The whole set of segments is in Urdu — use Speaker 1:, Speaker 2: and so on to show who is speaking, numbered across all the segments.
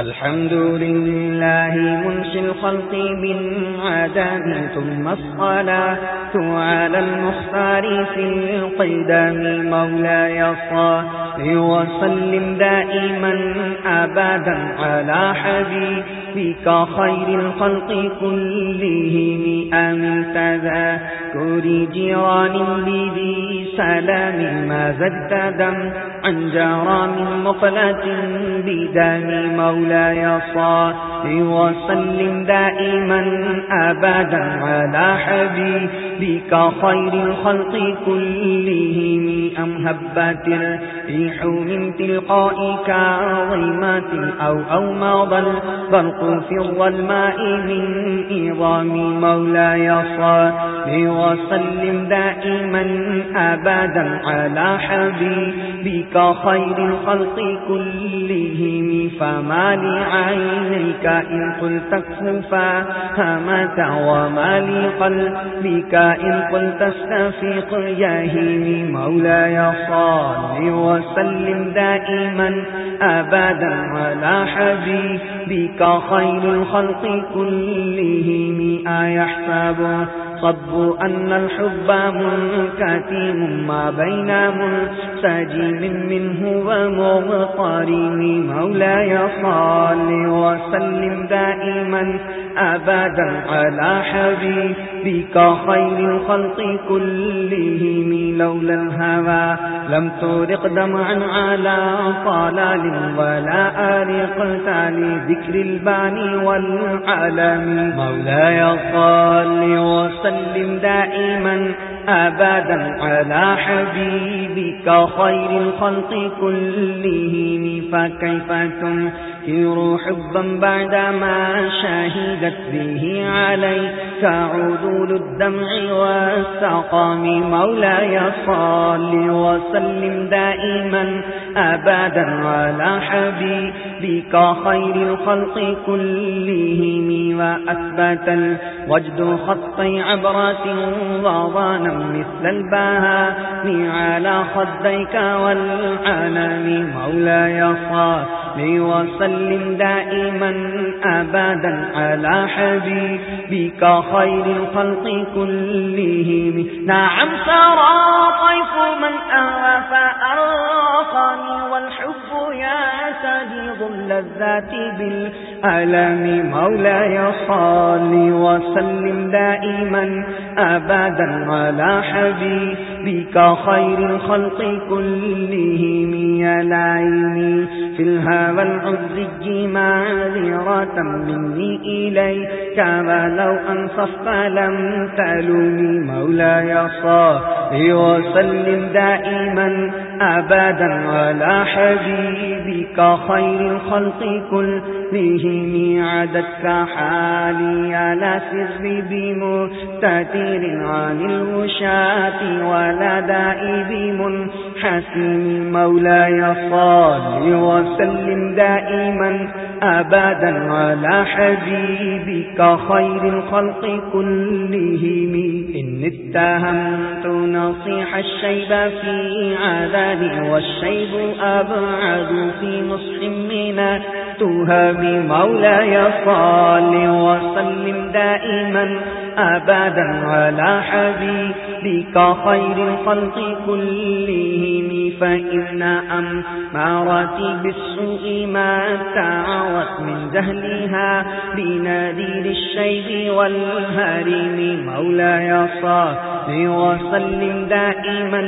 Speaker 1: الحمد لله منشي الخلق من عدم ثم الصلاة على المختار في القدام مولاي صلى وسلم دائما أبدا على حبيبك خير الخلق كلهم أمن تذاكر جيران بذي سلام ما زد دم عن جرام مقلة بدم مولاي صلى وسلم دائما أبدا على حبيبك خير الخلق كلهم أم هبت الريح من تلقاء كاظمات أو أو ماضى البرق في الظلماء من إظام مولاي صلى وسلم دائما أبدا على حبيبك خير الخلق كلهم. فما لعينيك إن قلت اكففا همت وما لقلبك إن قلت استفيق. يهيم مولاي صال وسلم دائما أبدا على حبيبك خير الخلق كلهم. أيحسب صب أن الحب منكتم ما بين منسجم منه ومغطرم مولاي صال وسلم دائما أبدا على حبيبك خير الخلق كلهم لولا الهوى. لم تورق دمعا على طلال ولا أرقت لذكر الباني والعالم. مولاي صال وسلم دائما أبدا على حبيبك خير الخلق كلهم. فكيف تنكر حبا بعدما شهدت به عليك عدول الدمع والسقام مولاي صال وسلم دائما أبدا على حبيبك خير الخلق كلهم وأثبت الوجد خطي عبرات وضانا مثل البهاء على خديك والعالم مولاي صال وسلم دائما أبدا على حبيبك خير الخلق كلهم نعم سرى طيف من أهوى فأرقني والحب يسديض اللذات بالألم مولاي صال وسلم دائما أبدا على حبيبك خير الخلق كلهم يا لعيني في الهوى العزي معذرة مني إليك ولو أنصفت لم تلومي مولاي صافي وسلم دائما أبدا على حبيبك خير الخلق كلهم عددك حالي على سر بمستتير عن الوشاة ولا دائب منحسن مولاي صال وسلم دائما أبدا على حبيبك خير الخلق كلهم إن اتهمت نصيح الشيب في عذابي والشيب أبعد في نصح من مولاي صال وسلم دائما أبدا على حبيبك خير الخلق كلهم. فإن أمارتي بالسوء ما تعوت من جهلها بنادير الشيب والهرم مولاي صال وسلم دائما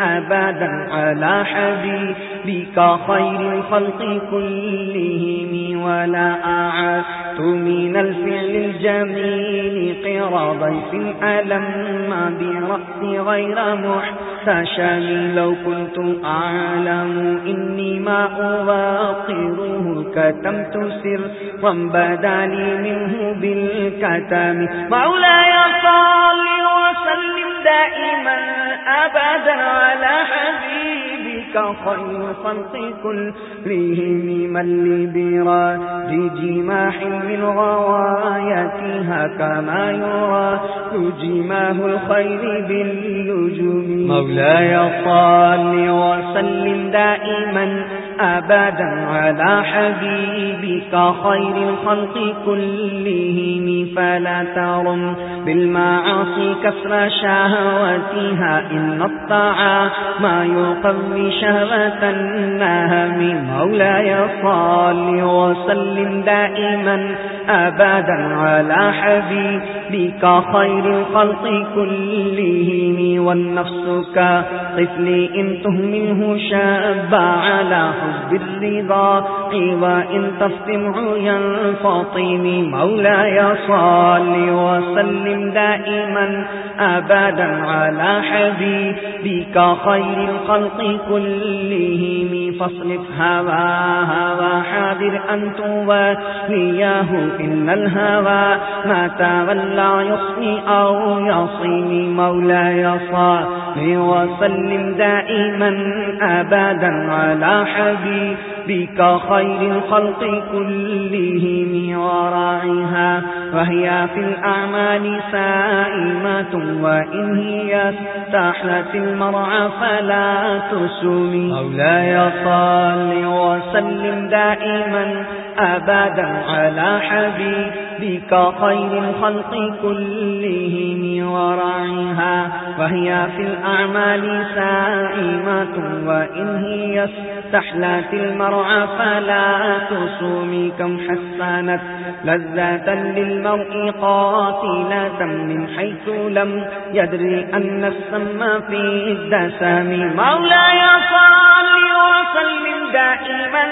Speaker 1: أبدا على حبيبك خير الخلق كلهم ولا أعدت من الفعل الجميل قرى ضيف ألم برأسي غير محتشم. لو كنت أعلم إني ما أواقره كتمت سرا بدا لي منه بالكتم. مولاي صل وسلم دائما أبدا على کا خير خلق كلهم من لي براج جماح من غوايتها كما يرى. جماه الخير باللجوم مولاي صل وسلم دائما. أبدا على حبيبك خير الخلق كلهم، فلا ترم بالمعاصي كسر شهوتها، إن الطاعة ما يقوي شهوة النهم مولاي صال وسلم دائما. أبدا على حبيبك خير الخلق كلهم والنفس كطفل إن تهمله شاب على حب الرضا وإن تفتمع ينفطم مولاي صال وسلم دائما أبدا على حبيبك خير الخلق كلهم فاصلف هوا هوا حاضر أن تواليه إن الهوى ما تولى يصني أو يصيني مولاي صال وسلم دائما أبدا على حبيبك خير الخلق كلهم وراعها وهي في الأعمال سائمة وإن هي استحلت المرعى فلا تسمي مولاي صال وسلم دائما أبدا على حبيبك خير الخلق كلهم ورعيها. وهي في الأعمال سائمة وإن هي استحلت المرعى فلا تصومي كم حسانت لذة للمرء قاتلة من حيث لم يدري أن السم في الدسم. مولاي صل وسلم دائما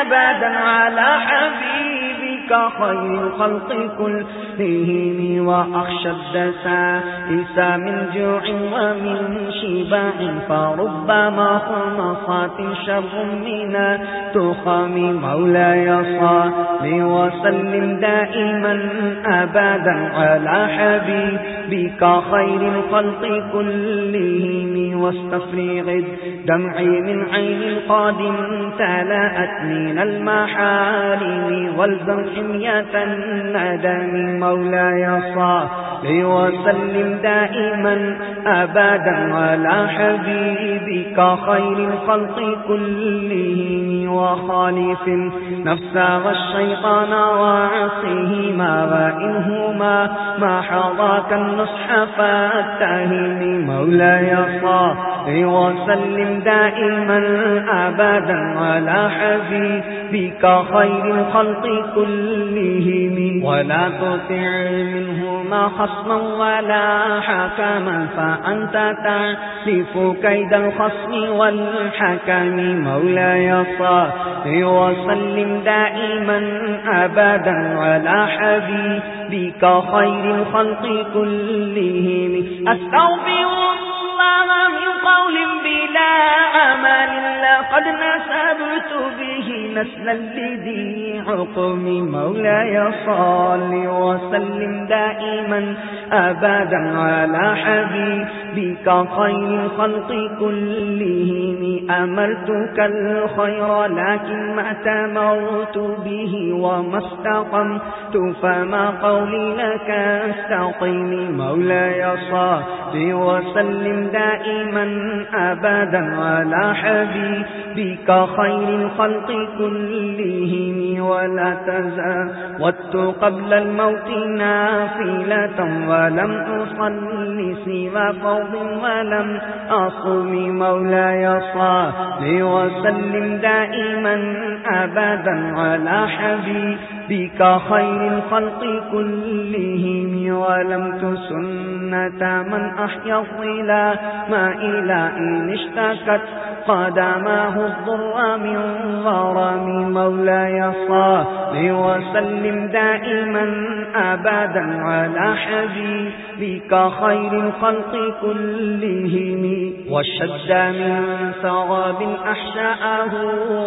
Speaker 1: أبدا على حبيبي. حبيبك خير الخلق كلهم وأخشى الدسائس من جوع ومن شباع فربما خمصات شر من تخم مولاي صال وسلم دائما أبدا على حبيبك خير الخلق كلهم واستفرغ الدمع من عين القادم تلاءت من المحارم والزم حمية الندم مولاي صال وسلم دائما أبدا على حبيبك خير الخلق كلهم وخالف النفس والشيطان الشيطان وعصيهما وإنهما ما حضاك النصح فاتهم مولاي صال وسلم دائما أبدا على حبيبك خير الخلق كلهم ولا تطع منهما خصما ولا حكما فأنت تعرف كيد الخصم والحكم مولاي صال وسلم دائما أبدا على حبيبك خير الخلق كلهم. أستغفر الله من قول بلا عمل لقد نسبت به نسلا لذي حكم مولاي صال وسلم دائما أبدا على حبيبك خير الخلق كلهم. أمرتك الخير لكن ما تمرت به وما استقمت، فما قولي لك استقيم مولاي صال وسلم دائما أبدا على حبيبك خير الخلق كلهم ولا تزال. تزاودت قبل الموت نافلة ولم أصلي سوى فوض ولم أصم مولاي صال وسلم دائما. أبدا على حبيبك خير الخلق كلهم ولم تسنة من أحيا الظلا ما إلى إن اشتكت قدماه الضر من غرام مولاي صال وسلم دائما أبدا على حبيبك خير الخلق كلهم وشد من ثغاب أحشاءه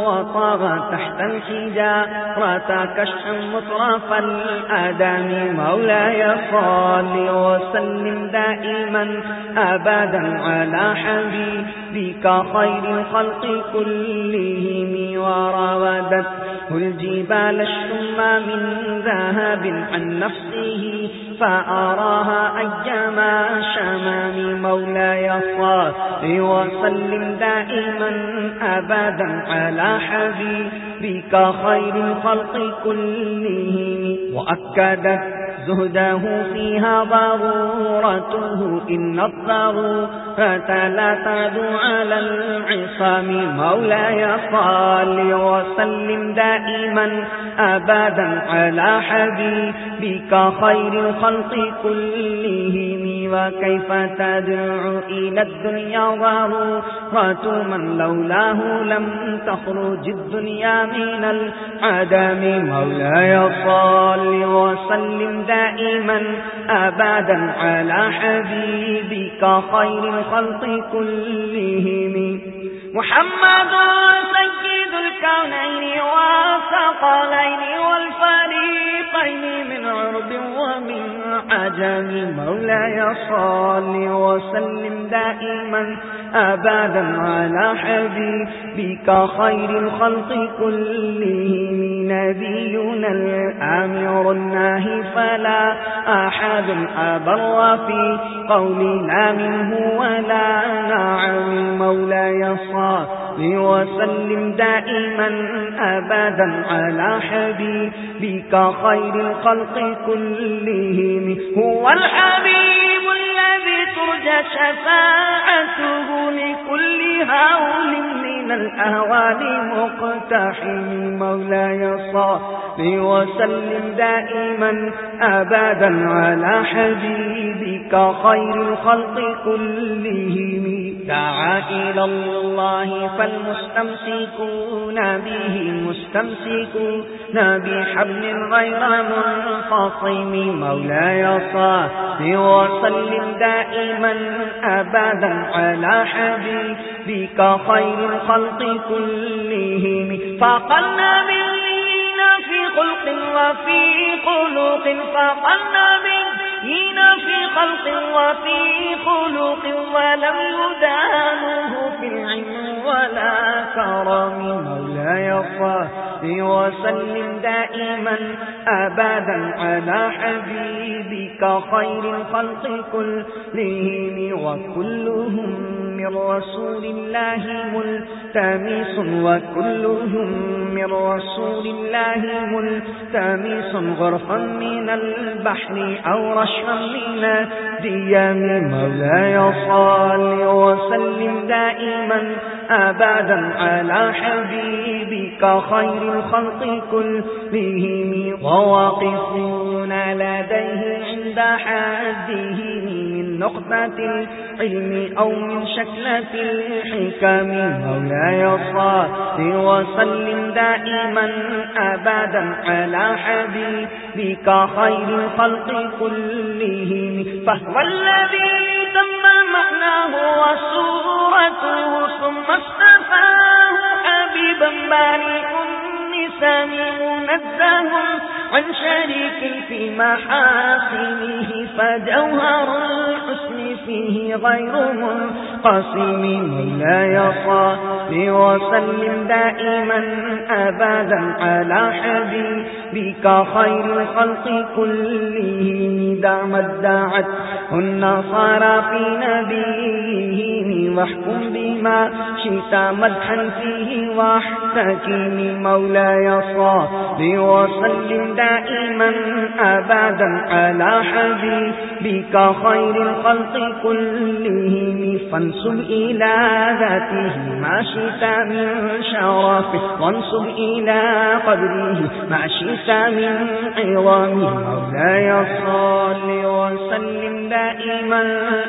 Speaker 1: وطغى تحت الحجارة كشحا مطرف الأدم مولاي صال وسلم دائما أبدا على حبيبك خير الخلق كلهم وراودت الجبال الشمى من ذهب عن نفسه فأراها أيما شمام مولاي صال وسلم دائما أبدا على حبيبك خير الخلق كلهم وأكدت زهده فيها ضرورته، إن الضرورة لا تعدو على العصام مولاي صال وسلم دائما أبدا على حبيبك خير الخلق كلهم، وكيف تدعو إلى الدنيا ضرورة من لولاه لم تخرج الدنيا من العدم، مولاي صال وسلم دائما دائما أبدا على حبيبك خير الخلق كلهم. محمد سيد الكونين وثقلين والفريقين من عرب ومن عجم مولاي صال وسلم دائما أبدا على حبيبك خير الخلق كلهم. نبينا الآمر الناهي فلا أحد أبر في قولنا منه ولا نعم. مولاي صال وسلم دائما أبدا على حبيبك خير الخلق كلهم. هو الحبيب الذي ترجى شفاعته لكل هول من الأهوال مقتحم مولاي صال وسلم دائما أبدا على حبيبك خير الخلق كلهم. دعا إلى الله فالمستمسكون به مستمسكون. بحبل غير منفصم. مولاي صال وسلم دائما أبدا على حبيبك خير الخلق كلهم. فقلنا باللين في خلق وفي قلوق فقلنا باللين في خلق وفي خلق ولم يدانه في العلم. ولا كرم مولاي صال وسلم دائما أبدا على حبيبك خير الخلق كلهم. وكلهم من رسول الله ملتمس وكلهم من رسول الله ملتمس غرفا من البحر أو رشفا من ديام مولاي صال وسلم دائما أبدا على حبيبك خير الخلق كلهم. وواقفون لديه عند حده. نقطة العلم أو من شكلة الحكم مولاي صال وسلم دائما أبدا على حبيبك خير الخلق كلهم. فهو الذي تم معناه وصورته، ثم اصطفاه حبيبا بارئ النسام منزه عن شريك في محاسنه فجوهر الحسن فيه غير منقسم مولاي صال وسلم دائما أبدا على حبيبك خير الخلق كلهم دعمت دعت النصارى في نبيهم واحكم بما شئت مدحا فيه واحتكم مولاي صال وسلم دائما أبدا على حبيبك خير الخلق كلهم فانسب إلى ذاته ما شئت من شرفه وانسب إلى قدره ما شئت من عظامه مولاي صال وسلم دائما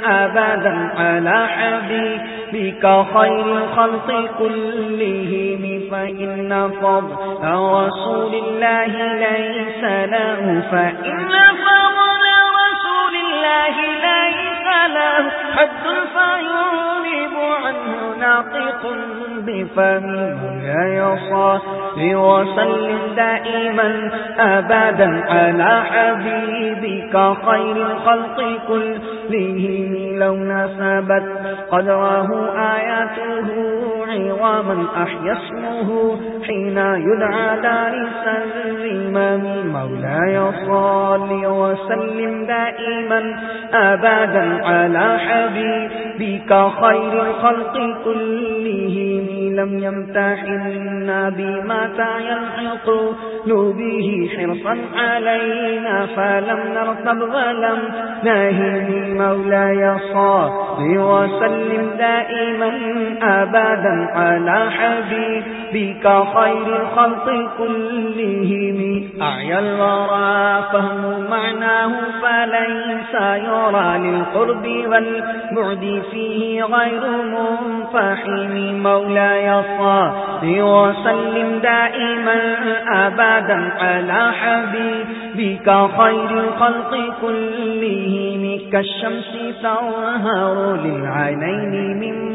Speaker 1: أبدا على حبيبك فيك خير الخلق كلهم، فإن فضل رسول الله ليس له، فإن فضل رسول الله ليس له حد فيغلب عنه ناقق بفمه يا صاحي وسلم دائما أبدا على حبيبك خير الخلق كلهم لو نسبت قدره آياته عظاما أحيا اسمه حين يدعى دار الإمام مولاي صل وسلم دائما أبدا على حبيب حبيبك خير الخلق كلهم. لم يمتحنا بما يلحق به حرصا علينا. فلم نرتب ولم ناهي مولاي صل وسلم دائما أبدا على حبيبك خير الخلق كلهم. أعيا الورى، فهم معناه، فليس يرى للقرب والبعد فيه غير منفحم مولاي صل وسلم دائما أبدا على حبيبك خير الخلق كلهم. كالشمس تظهر للعينين من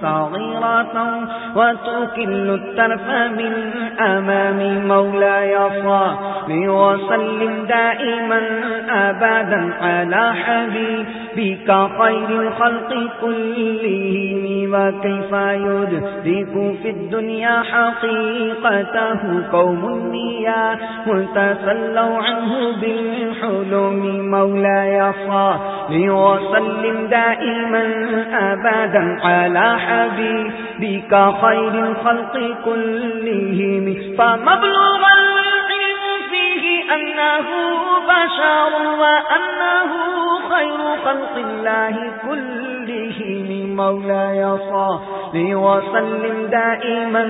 Speaker 1: صغيرة وتكل الترف من أمام مولاي صل وسلم دائما أبدا على حبيبك خير الخلق كلهم وكيف يدرك في الدنيا حقيقته قوم نيا متسلوا عنه بالحلم مولاي صل وسلم دائما أبدا على حبيبك خير الخلق كلهم. فمبلغ العلم فيه أنه بشر وأنه خير خلق الله كلهم. مولاي صل وسلم دائما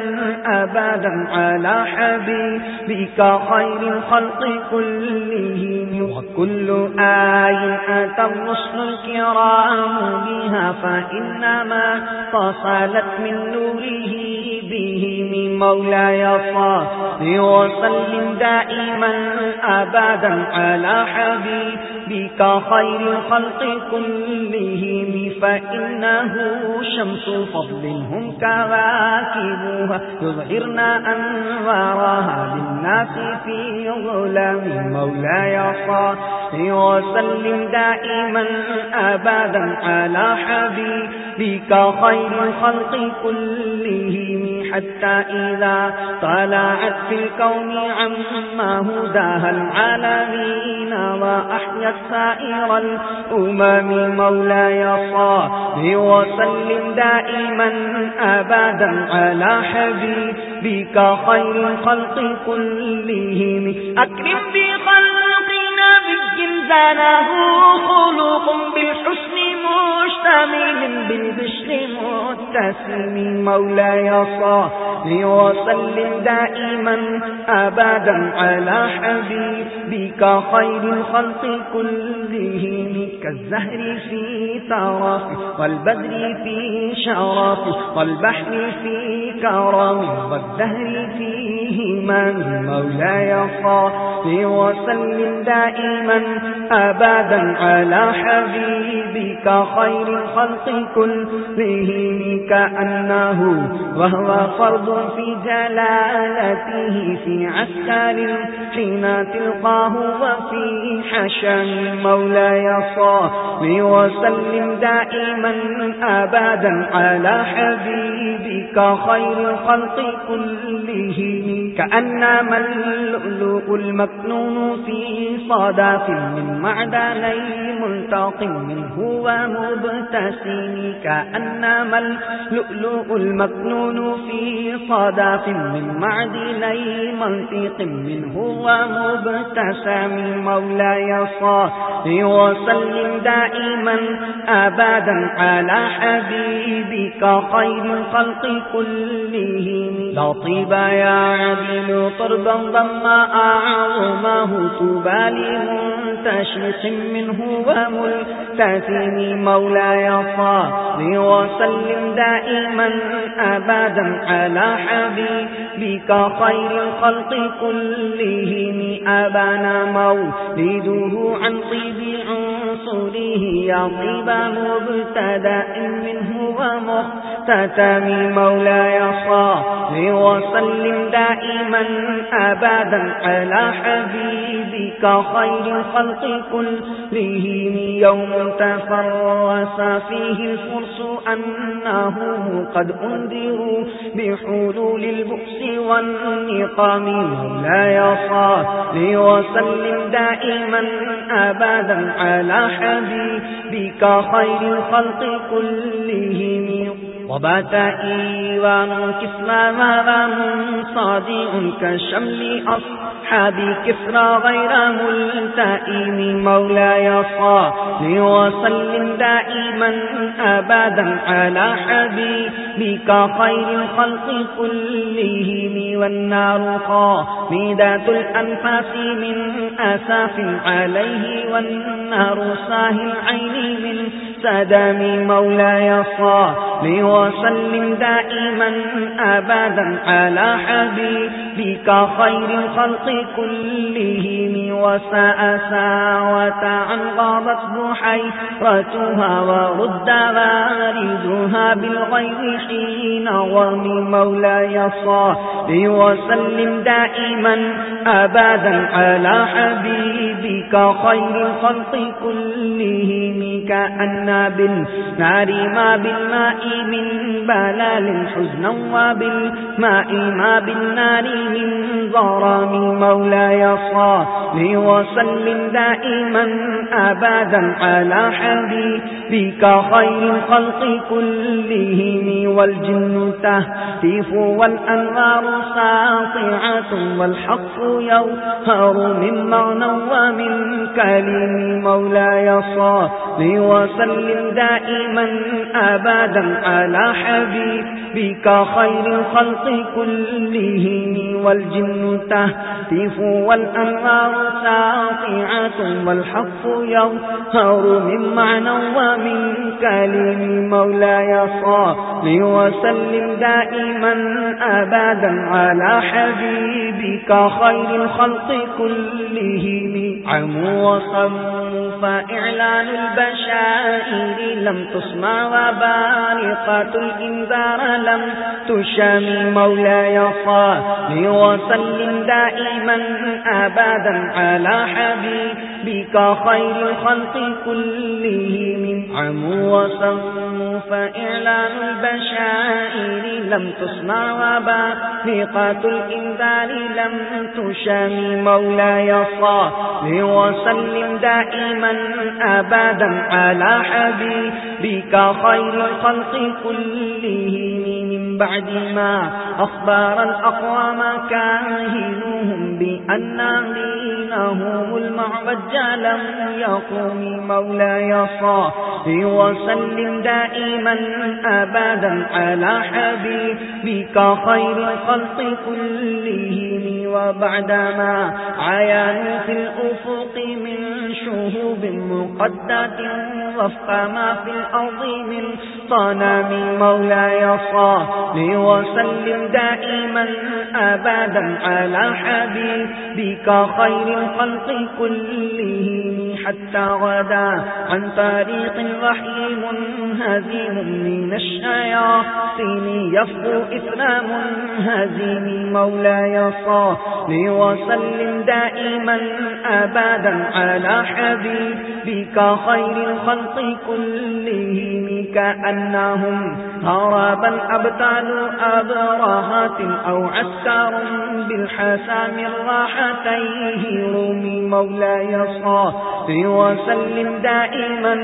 Speaker 1: أبدا على حبيبك خير الخلق كلهم. وكل آي أتى الرسل الكرام بها فإنما تصلت من نوره به مولاي صل وسلم دائما أبدا على حبيبك ربك خير الخلق كلهم، فإنه شمس فضل هم كواكبها. يظهرن أنوارها للناس في ظلام. مولاي صل وسلم دائما أبدا على حبيبك خير الخلق كلهم. حتى إذا طلعت في الكون عما هداها العالمين وأحيت سائر الأمم مولاي صل وسلم دائما أبدا على حبيبك خير الخلق كلهم. أكرم بخلق نبي زانه خلق بالحسن مشتمل بالبشر متسم مولاي صل وسلم دائما أبدا على حبيبك خير الخلق كلهم كالزهر في طرف والبدر في شرف والبحر في كرم والدهر فيه من مولاي صل وسلم دائما أبدا على حبيبك خير الخلق كلهم، كأنه وهو فرض في جلالته في عسكر حين تلقاه وفي حشم مولاي صل وسلم دائما أبدا على حبيبك خير الخلق كلهم، كأنما اللؤلؤ المكنون في صداف من معدني ملتق منه ومبتسم كأنما اللؤلؤ المكنون في صداف من معدني منطق منه ومبتسم مولاي صل وسلم دائما أبدا على حبيبك خير الخلق كلهم لا طيب يا عدل طربا ضم أعظمه تبالي منتشق منه وملتزم مولاي صل وسلم دائما أبدا على حبيبك خير الخلق كلهم أبانا مولده عن طيب عنصره يا طيب مبتدا منه ومختتم. مولاي صل وسلم دائما أبدا على حبيبك خير الخلق الخلق كلهم. يوم تفرس فيه الفرس أنه قد أنذروا بحلول البؤس والنقام. مولاي صالي وسلم دائما أبدا على حبيبك خير الخلق كلهم. وبات إيوان كسما ماذا صادئ كشمل أصحاب كسرى غير ملتئم مولاي صالي وسلم دائما أبدا على حبيبك خير الخلق كلهم والنار خامدات الأنفاس من أساف عليه والنار ساهل عين من سدام مولاي صالي وسلم دائما أبدا على حبيبك خير الخلق كلهم. وساء ساوة عن غابت بحيرتها ورد واردها بالغير حين ومن مولاي صالي وسلم دائما أبدا على حبيبك خير الخلق كلهم. كأن بالنار ما بالماء من بلال حزنا وبالماء ما بالنار من ظرام مولاي صالي وسلم دائما أبدا على حبيبك خير الخلق كلهم والجن تهتف والأنوار ساطعة والحق يوهر من معنى ومن كلم مولاي صالي وسلم دائما أبدا على حبيبك خير الخلق كلهم والجن تهتف والأنوار ساطعة والحق يظهر من معنى ومن كلم مولاي صالي وسلم دائما أبدا على حبيبك خير الخلق كلهم. عموا وصموا وإعلان البشائر لم تسمع وبارقة الإنذار لم تشام مولاي صالي وسلم دائما أبدا على حبيب حبيبك خير الخلق كلهم. عموا وصموا فإعلان البشائر لم تسمع وبارقة الإنذار لم تشام. مولاي صالي وسلم دائما أبدا على حبيبك خير الخلق كلهم. من بعد ما أخبار الأقوام كاهنهم بأن دينهم المعبد لم يقوم مولاي صالي وسلم دائما أبدا على حبيبك خير الخلق كلهم وبعدما عيان في الأفق من شهوب مقدة وفق ما في الأرض من صنام مولاي صالي وسلم دائما أبدا على حبيبك خير الخلق كلهم حتى غدا عن طريق الوحي منهزم من الشياطين يفضو إثنام هزيم مولاي صالي وسلم دائما أبدا على حبيبك خير الخلق كلهم كأنهم هربا أبطال أبراهات أو عسكر بالحسام الراحتيه رومي مولاي صالي وسلم دائما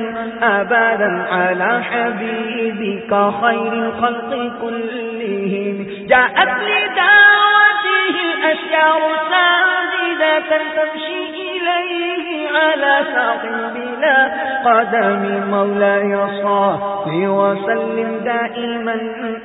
Speaker 1: أبدا على حبيبك خير الخلق كلهم جاءت لدعوته الأشياء ساجدة تمشي إليه على ساق قدم مولاي صالي وسلم دائما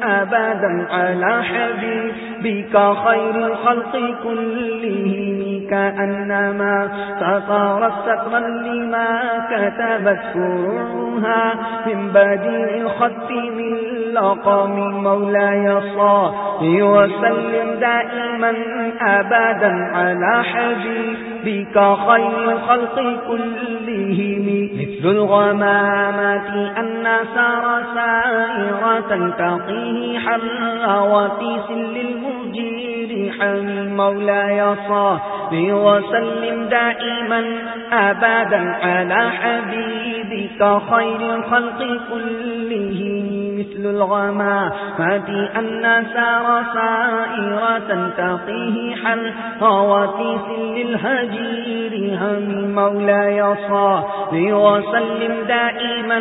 Speaker 1: أبدا على حبيبك خير الخلق كلهم كأنما سطرت سطرا لما كتبت فروعها من بديع الخط من لقم مولاي صالي وسلم دائما أبدا على حبيبك خير خير الخلق كلهم. مثل الغمامات أن سار سائرة تقيه حر وفيس للمجير المجير حمي مولاي صل وسلم دائما أبدا على حبيب حبيبك خير الخلق كلهم مثل الغماء فاتي أن سار سائرة تقيه حل خواتيس للهجير هم مولاي صالي وسلم دائما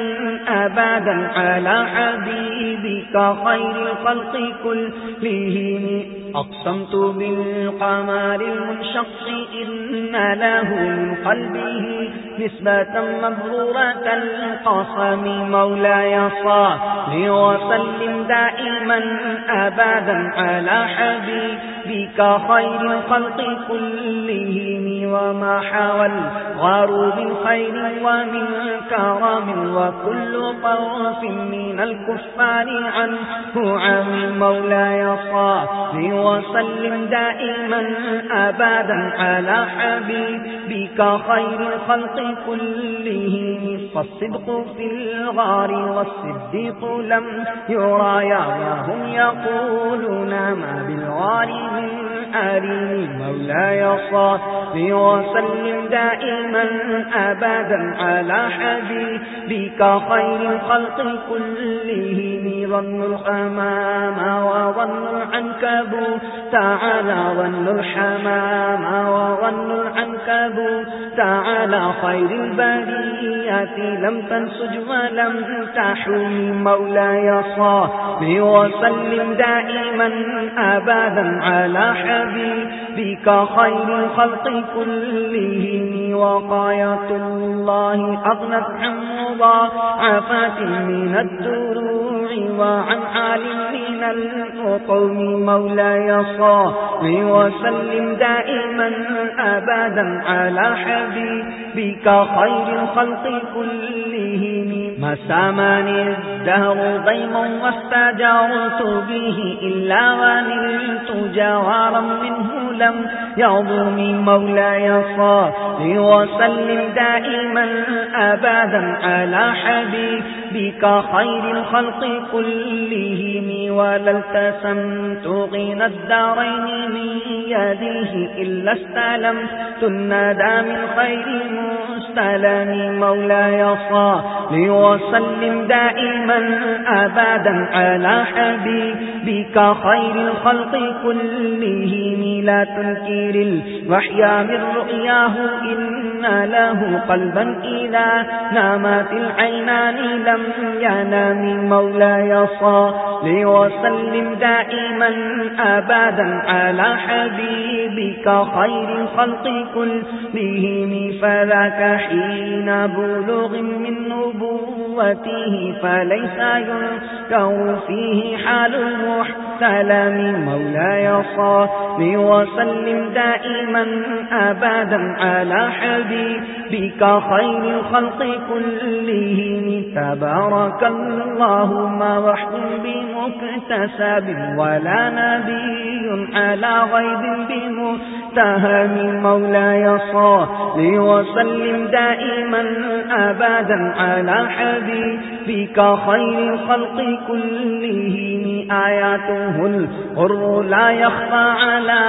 Speaker 1: أبدا على حبيبك خير الخلق كلهم. أقسمت بالقمار المنشق إن له من قلبه. نسبة مبرورة القصم مولاي صالي وسلم دائما أبدا على حبيب. حبيبك خير الخلق كلهم وما حاول غار بالخير ومن كرم وكل طرف من الكفار عنه عن مولاي صالي وسلم دائما أبدا على حبيبك خير الخلق كلهم فالصدق في الغار والصديق لم يرايا وهم يقولون ما بالغار من أريم مولاي صالي وسلم دائما أبدا على حبيبك خير الخلق كلهم. ظن الحمام وظن العنكبوت تعالى ظن الحمام وظن العنكبوت تعالى خير البريات لم تنسج ولم تحوم مولاي صالي وسلم دائما أبدا على حبيبك خير الخلق كلهم. وقاية الله أغنت عن مضاعفات من الدروع وعن عالم من القوم مولاي صالي وسلم دائما أبدا على حبيبك خير الخلق كلهم. ما ساماني الدهر ضيم واستجرت به إلا ونلت جوارا منه لم يظلم مولاي صالي وسلم دائما أبدا على حبيبك خير الخلق كلهم ولا التسمت غنى الدارين من يديه إلا استلمت الندى من خير مستلم مولاي صالي وسلم دائما أبدا على حبيبك خير الخلق كلهم لا تنكر الوحيا من رؤياه إن له قلبا إذا نامت العينان لم ينام مولاي صالي وسلم دائما أبدا على حبيبك خير الخلق كلهم فذاك حين بلغ من نبوته فليس ينكر فيه حال المحتلم مولاي صالي وسلم دائما أبدا على حبيبك خير الخلق كلهم. تبارك الله ما وحد بمكتسب ولا نبي على غيب بمتهم. مولاي صالي وسلم دائما أبدا على حبيبك خير الخلق كلهم. آياته الحر لا يخفى على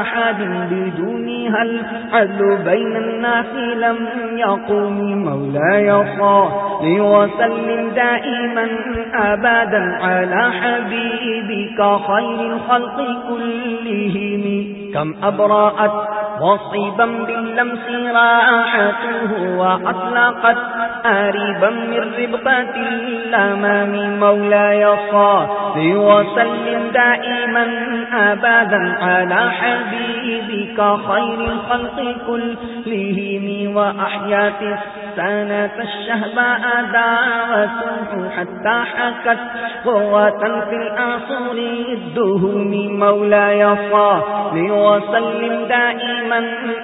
Speaker 1: أحد بدونها الحد بين الناس لم يقوم مولاي صالي وسلم دائما أبدا على حبيبك خير الخلق كلهم كم أبرأت وصيبا باللمس راحته وأطلقت آريبا من ربقة الأمام مولاي صالي وسلم دائما أبدا على حبيبك خير الخلق كلهم وأحيات السنة الشهباء دعوته حتى حكت قوة في الأصول الدهم مولاي صالي وسلم دائما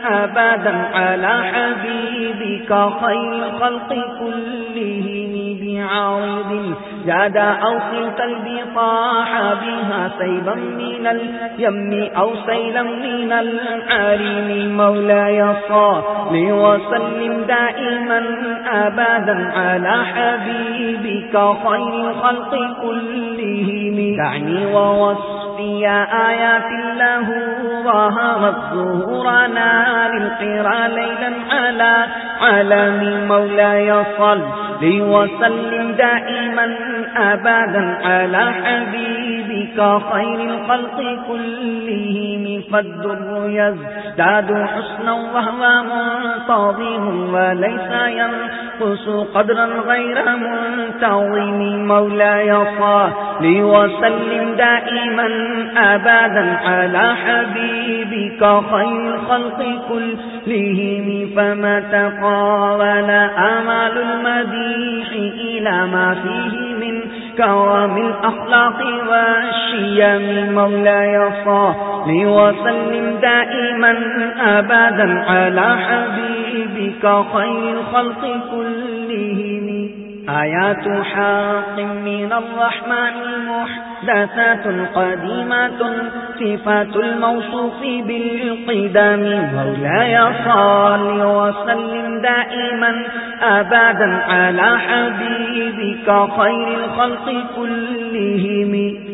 Speaker 1: أبدا على حبيبك خير الخلق كلهم بعارض جاد أو خلت البطاح بها سيبا من اليم أو سيلا من العريم مولاي صالي وسلم دائما أبدا على حبيبك خير الخلق كلهم دعني ووصف ربي آيات الله ظهرت ظهورنا للقرى ليلا على عالم مولاي صل لي وسلم دائما أبدا على حبيب خير الخلق كلهم فالدر يزداد حسنا وهو منتظم وليس ينقص قدرا غير منتظم مولاي صل وسلم دائما أبدا على حبيبك خير الخلق كلهم فما تقاول أمال المديح إلى ما فيه من كرم أخلاق والشيم مولاي صل وسلم دائما أبدا على حبيبك خير الخلق كلهم. آيات حق من الرحمن محدثات قديمات صفات الموصوف بالقدام مولاي صال وسلم دائما أبدا على حبيبك خير الخلق كلهم.